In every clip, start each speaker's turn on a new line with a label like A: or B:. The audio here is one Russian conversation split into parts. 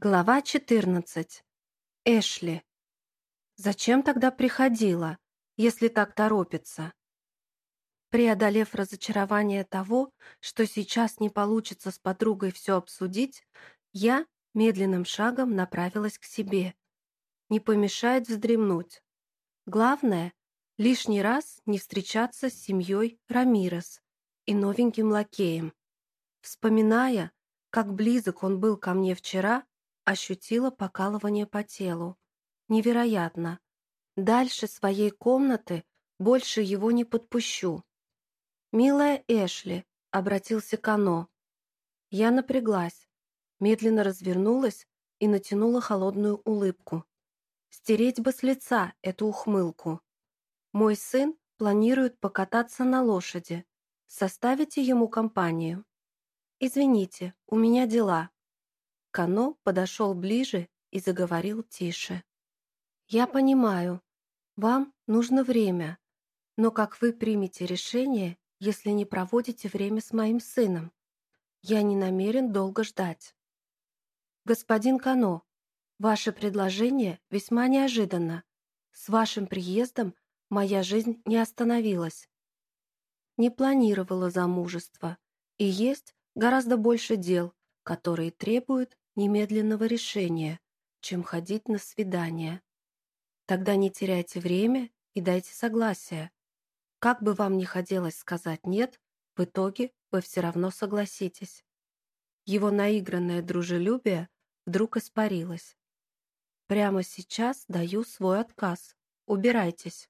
A: Глава 14. Эшли. Зачем тогда приходила, если так торопится? Преодолев разочарование того, что сейчас не получится с подругой все обсудить, я медленным шагом направилась к себе. Не помешает вздремнуть. Главное, лишний раз не встречаться с семьей Рамирес и новеньким лакеем. Вспоминая, как близок он был ко мне вчера, ощутила покалывание по телу. Невероятно. Дальше своей комнаты больше его не подпущу. «Милая Эшли», — обратился Кано. Я напряглась, медленно развернулась и натянула холодную улыбку. Стереть бы с лица эту ухмылку. Мой сын планирует покататься на лошади. Составите ему компанию. Извините, у меня дела. Кано подошел ближе и заговорил тише. «Я понимаю, вам нужно время, но как вы примете решение, если не проводите время с моим сыном? Я не намерен долго ждать». «Господин Кано, ваше предложение весьма неожиданно. С вашим приездом моя жизнь не остановилась. Не планировала замужество, и есть гораздо больше дел, которые требуют немедленного решения, чем ходить на свидание. Тогда не теряйте время и дайте согласие. Как бы вам ни хотелось сказать «нет», в итоге вы все равно согласитесь. Его наигранное дружелюбие вдруг испарилось. Прямо сейчас даю свой отказ. Убирайтесь.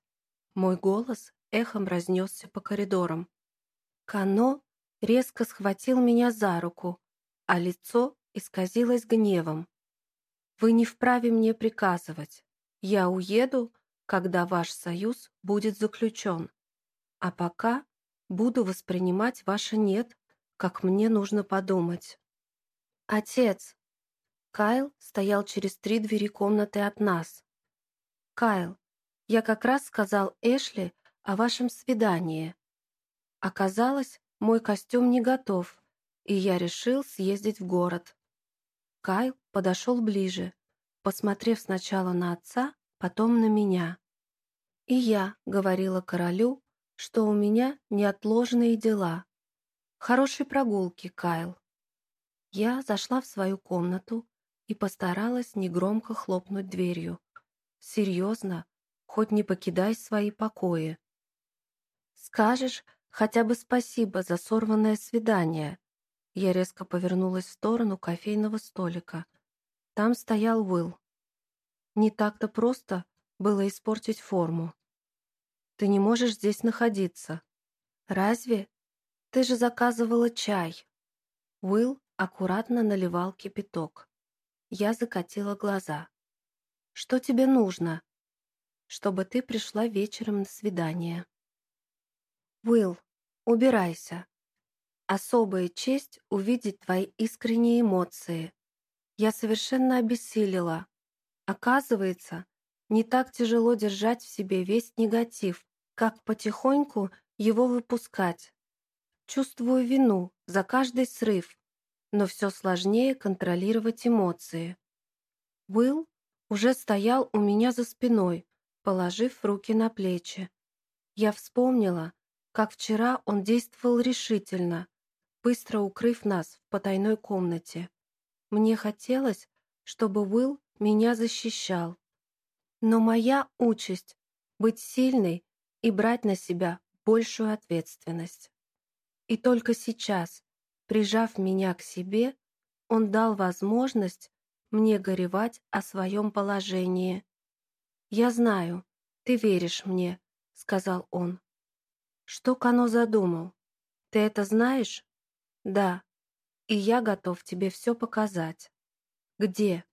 A: Мой голос эхом разнесся по коридорам. Кано резко схватил меня за руку, а лицо исказилось гневом. «Вы не вправе мне приказывать. Я уеду, когда ваш союз будет заключен. А пока буду воспринимать ваше «нет», как мне нужно подумать». «Отец!» Кайл стоял через три двери комнаты от нас. «Кайл, я как раз сказал Эшли о вашем свидании. Оказалось, мой костюм не готов, и я решил съездить в город. Кайл подошел ближе, посмотрев сначала на отца, потом на меня. И я говорила королю, что у меня неотложные дела. Хорошей прогулки, Кайл. Я зашла в свою комнату и постаралась негромко хлопнуть дверью. Серьезно, хоть не покидай свои покои. Скажешь, Хотя бы спасибо за сорванное свидание. Я резко повернулась в сторону кофейного столика. Там стоял Уилл. Не так-то просто было испортить форму. Ты не можешь здесь находиться. Разве? Ты же заказывала чай. Уилл аккуратно наливал кипяток. Я закатила глаза. Что тебе нужно? Чтобы ты пришла вечером на свидание. Уилл, убирайся. Особая честь увидеть твои искренние эмоции. Я совершенно обессилила. Оказывается, не так тяжело держать в себе весь негатив, как потихоньку его выпускать. Чувствую вину за каждый срыв, но все сложнее контролировать эмоции. Уилл уже стоял у меня за спиной, положив руки на плечи. Я вспомнила, как вчера он действовал решительно, быстро укрыв нас в потайной комнате. Мне хотелось, чтобы Уилл меня защищал. Но моя участь — быть сильной и брать на себя большую ответственность. И только сейчас, прижав меня к себе, он дал возможность мне горевать о своем положении. «Я знаю, ты веришь мне», — сказал он. Что Кано задумал? Ты это знаешь? Да. И я готов тебе все показать. Где?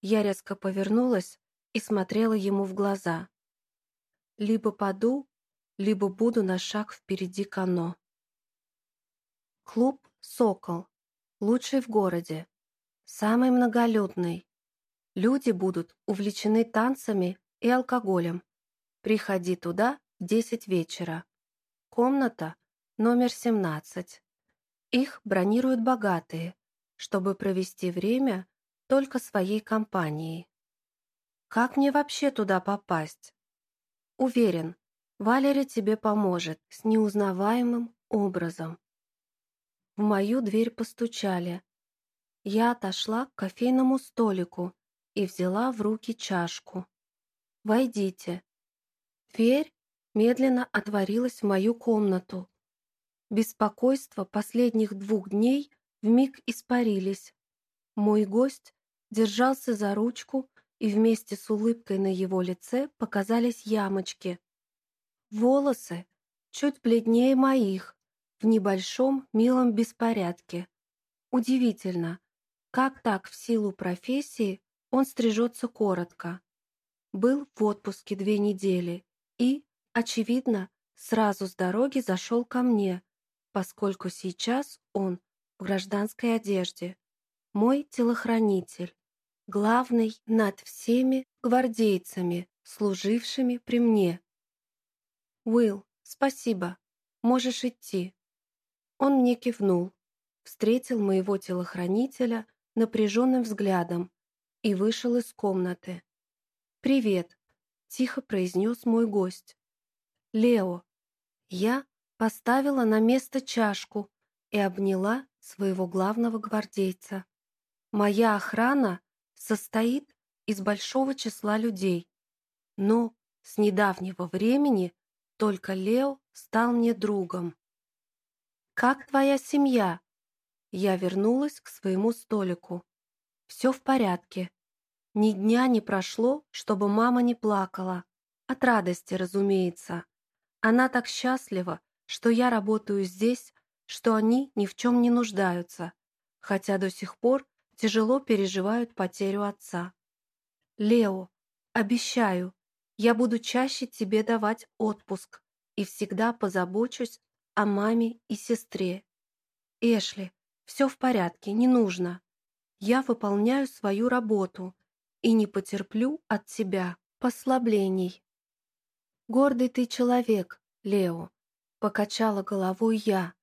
A: Я резко повернулась и смотрела ему в глаза. Либо паду, либо буду на шаг впереди Кано. Клуб «Сокол». Лучший в городе. Самый многолюдный. Люди будут увлечены танцами и алкоголем. Приходи туда в десять вечера. Комната номер 17. Их бронируют богатые, чтобы провести время только своей компанией. Как мне вообще туда попасть? Уверен, Валерия тебе поможет с неузнаваемым образом. В мою дверь постучали. Я отошла к кофейному столику и взяла в руки чашку. «Войдите». Дверь медленно отворилась в мою комнату. Беспокойство последних двух дней вмиг испарились. Мой гость держался за ручку, и вместе с улыбкой на его лице показались ямочки. Волосы чуть бледнее моих, в небольшом милом беспорядке. Удивительно, как так в силу профессии он стрижется коротко. Был в отпуске две недели и, очевидно, сразу с дороги зашел ко мне, поскольку сейчас он в гражданской одежде. Мой телохранитель, главный над всеми гвардейцами, служившими при мне. «Уилл, спасибо. Можешь идти». Он мне кивнул, встретил моего телохранителя напряженным взглядом и вышел из комнаты. «Привет», — тихо произнес мой гость. «Лео». Я поставила на место чашку и обняла своего главного гвардейца. Моя охрана состоит из большого числа людей, но с недавнего времени только Лео стал мне другом. «Как твоя семья?» Я вернулась к своему столику. «Все в порядке. Ни дня не прошло, чтобы мама не плакала. От радости, разумеется. Она так счастлива, что я работаю здесь, что они ни в чем не нуждаются, хотя до сих пор тяжело переживают потерю отца. Лео, обещаю, я буду чаще тебе давать отпуск и всегда позабочусь о маме и сестре. Эшли, все в порядке, не нужно. Я выполняю свою работу и не потерплю от тебя послаблений. Гордый ты человек, Лео, покачала головой я,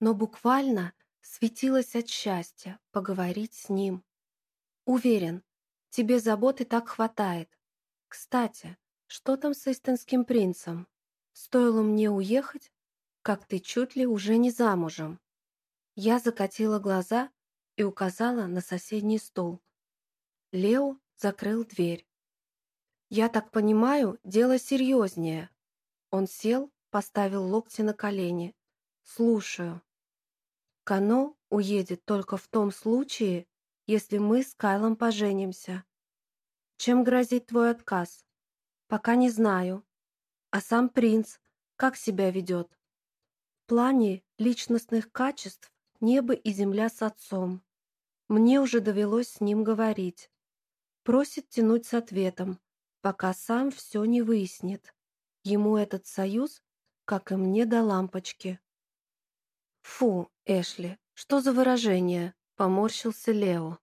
A: но буквально светилась от счастья поговорить с ним. Уверен, тебе заботы так хватает. Кстати, что там с истинским принцем? Стоило мне уехать, как ты чуть ли уже не замужем. Я закатила глаза и указала на соседний стол. Лео закрыл дверь. «Я так понимаю, дело серьезнее». Он сел, поставил локти на колени. «Слушаю». Кано уедет только в том случае, если мы с Кайлом поженимся. Чем грозит твой отказ? Пока не знаю. А сам принц как себя ведет? В плане личностных качеств небо и земля с отцом. Мне уже довелось с ним говорить. Просит тянуть с ответом, пока сам все не выяснит. Ему этот союз, как и мне до лампочки. Фу, Эшли, что за выражение? Поморщился Лео.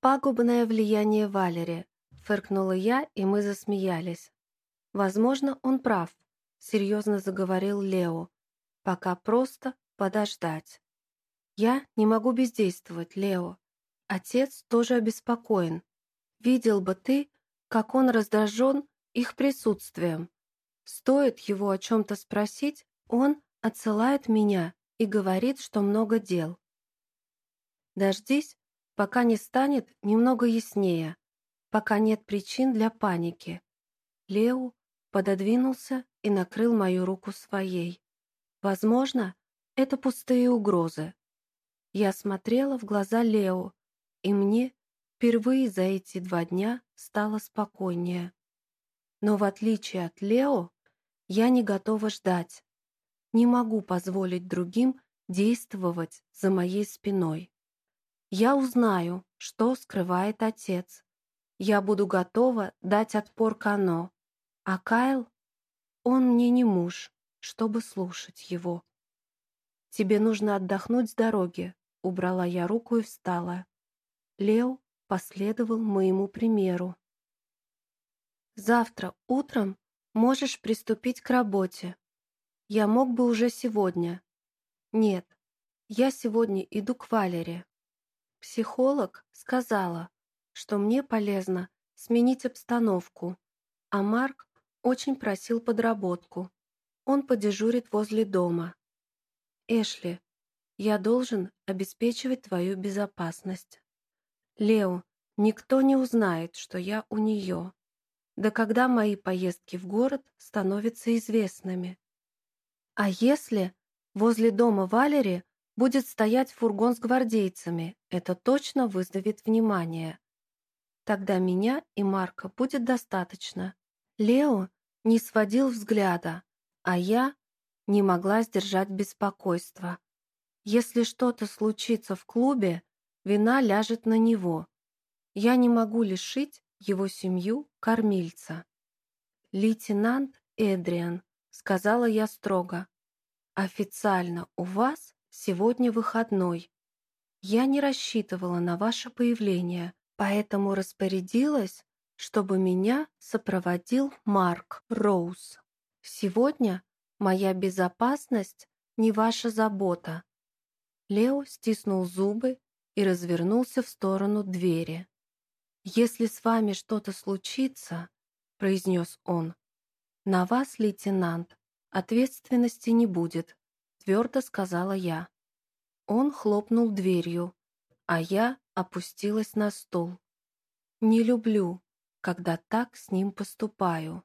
A: Пагубное влияние Валери, фыркнула я, и мы засмеялись. Возможно, он прав, серьезно заговорил Лео. Пока просто подождать. Я не могу бездействовать, Лео. Отец тоже обеспокоен. Видел бы ты, как он раздражен их присутствием. Стоит его о чем-то спросить, он отсылает меня и говорит, что много дел. Дождись, пока не станет немного яснее, пока нет причин для паники. Лео пододвинулся и накрыл мою руку своей. Возможно, это пустые угрозы. Я смотрела в глаза Лео, и мне впервые за эти два дня стало спокойнее. Но в отличие от Лео, я не готова ждать. Не могу позволить другим действовать за моей спиной. Я узнаю, что скрывает отец. Я буду готова дать отпор Кано. А Кайл, он мне не муж, чтобы слушать его. Тебе нужно отдохнуть с дороги, убрала я руку и встала. Лео последовал моему примеру. Завтра утром можешь приступить к работе. Я мог бы уже сегодня. Нет, я сегодня иду к Валере. Психолог сказала, что мне полезно сменить обстановку, а Марк очень просил подработку. Он подежурит возле дома. Эшли, я должен обеспечивать твою безопасность. Лео, никто не узнает, что я у нее. Да когда мои поездки в город становятся известными. А если возле дома Валери будет стоять фургон с гвардейцами, это точно вызовет внимание. Тогда меня и Марка будет достаточно. Лео не сводил взгляда, а я не могла сдержать беспокойство. Если что-то случится в клубе, вина ляжет на него. Я не могу лишить его семью кормильца. «Лейтенант Эдриан», — сказала я строго, — «официально у вас сегодня выходной. Я не рассчитывала на ваше появление, поэтому распорядилась, чтобы меня сопроводил Марк Роуз. Сегодня моя безопасность не ваша забота. Лео стиснул зубы и развернулся в сторону двери. «Если с вами что-то случится», — произнес он, — «на вас, лейтенант, ответственности не будет», — твердо сказала я. Он хлопнул дверью, а я опустилась на стул. Не люблю, когда так с ним поступаю.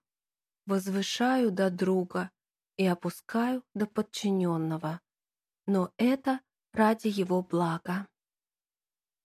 A: Возвышаю до друга и опускаю до подчиненного. Но это ради его блага.